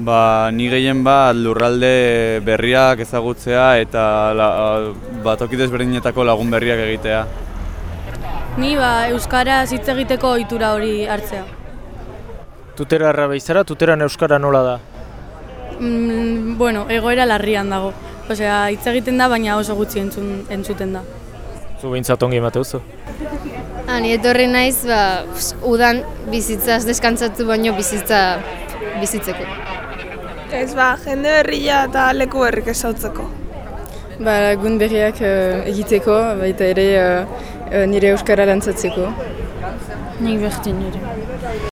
Ba, ni gehien bat lurralde berriak ezagutzea eta la, ba, toki desberdinetako lagun berriak egitea. Ni ba, Euskaraz hitz egiteko ohitura hori hartzea. Tutera errabeizara, tuteran Euskara nola da? Mm, bueno, egoera larrian dago. Osea, hitz egiten da, baina oso gutxi entzun, entzuten da. Zu behintzat ongi emateuzu? Hani etorri naiz, ba, udan bizitzaz deskantzatu baino bizitza bizitzeko. Ez ba, jende berria eta leku berrik ezautzeko. Ba, lagun berriak eh, egiteko, baita ere eh, nire euskara lantzatzeko. Nik berdin nire.